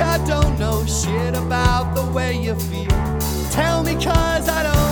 I don't know shit about the way you feel. Tell me, cause I don't